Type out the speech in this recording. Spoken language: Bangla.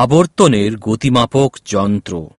আবর্তনের গতিমাপক যন্ত্র।